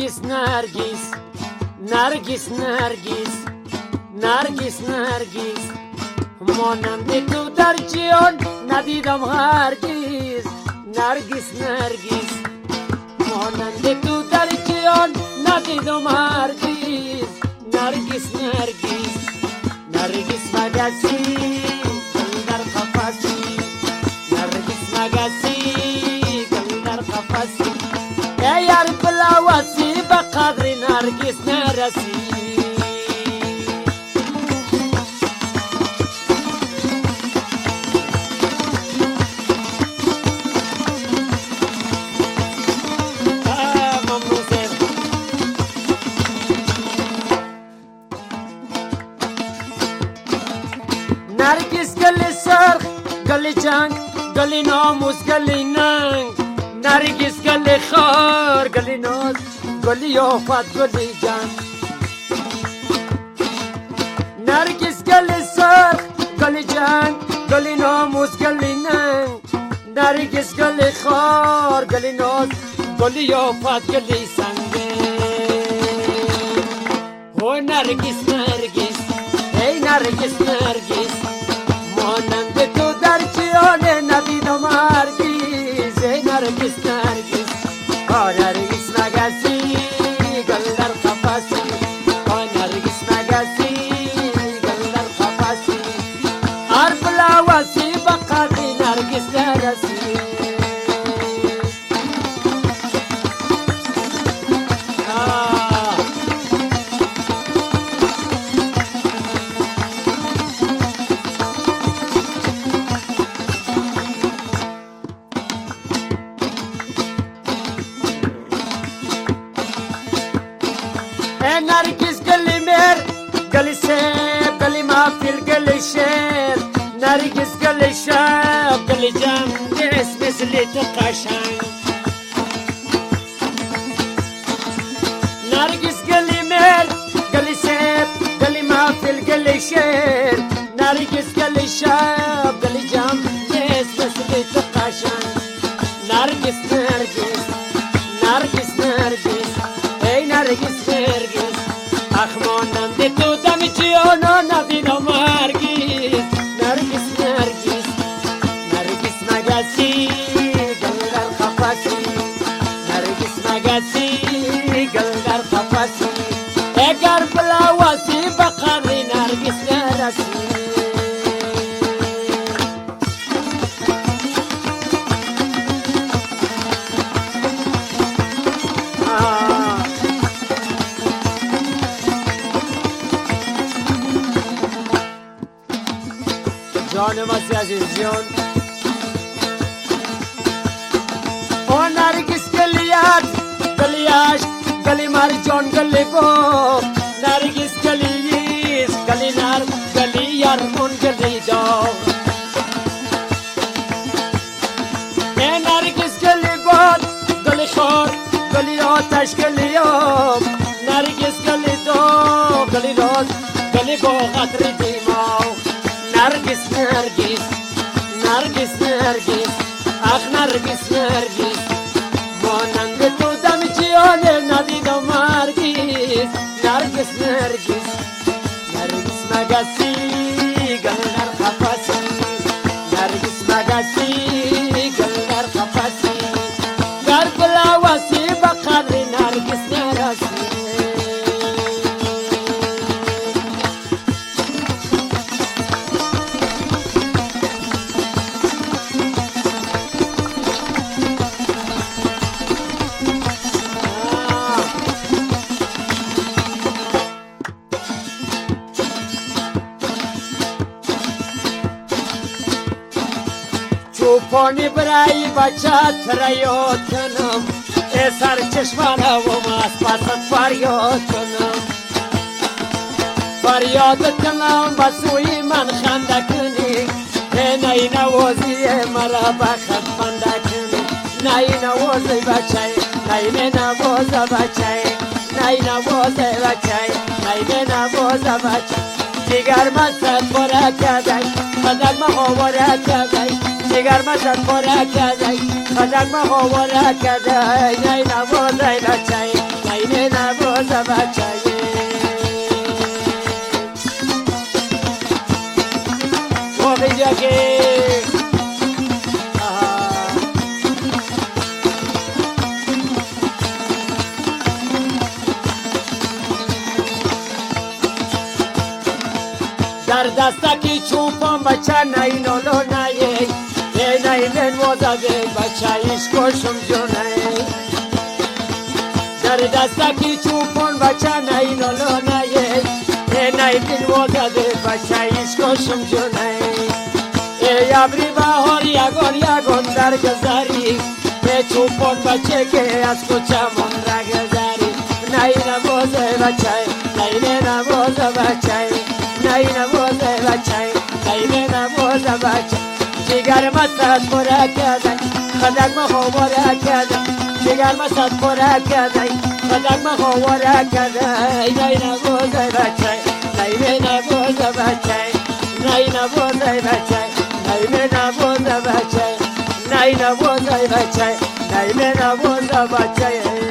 نرگس نرگس نرگس نرگس نرگس نرگس مانند تو در جیان ندیدم هرگز نرگس نرگس مانند تو در جیان ندیدم هرگز نرگس نرگس نرگس مگسی نرگس نرسی. نرگس گل سرخ گل جنگ گل ناموس گل ننگ نرگس گل خار گل ناز گل یافت گل جنگ نرگس گل سرخ گل جنگ گل ناموس گل ننگ نرگس گل خار گل ناز گل یافت گل سنگه. او نرگس نرگس ای نرگس نرگس. نرگس نرسی آه نرگس گلی مر گلی سیب گلی مافیل گلی شیر Nergis kalışa Kılıcam Kes misli tıkaşa Nergis galimer Galisep Galima fil galişer Nergis kalışa Kılıcam Kes misli tıkaşa Nergis Nergis Nergis Nergis Ey Nergis Krishna रश्मि Canıma sessiz yön गली मारी जौन गली को। नारी किस गली galinar galiyar mon galido Nargis Nargis Ach nargis nargis نرگس مگسی گل در قفسی نرگس مگسی گل در قفسی چوپانی برای بچه تریاد کنم ای سر چشمانه و ماست پست فریاد کنم فریاد کنم بسوی من خنده کنی. ای نی نوازی مرا بخت خنده کنی. نی نوازی بچه نی می نواز بچه نی نواز بچه نی می نواز بچه. دیگر مزد باره کدی بدل محاوره کدی دیگر مزد باره کدی بدل محاوره کدی نی نواز بچه. نی نینه نواز بچه. موقعی که در دستکی چوپان بچه نینالو نیه نینن وزده بچه ایش کشم جونه. در دستکی چوپان بچه نینالو نیه نینن وزده بچه ایش کشم جونه. ای ابری بهار یگان یگان در گذری. به چوپان بچه که از کچه من را گذری. نین وزده بچه نین وزده بچه. نای نواز بچه قیمه نواز بچه. جگر مستت پره کردن خدک مخواره کردن جگر مستت پره کردن خدک مخواره کردن. نای نواز بچه قیمه نواز بچه نای نواز بچه قیمه نواز بچه نای نواز بچه قیمه نواز بچه.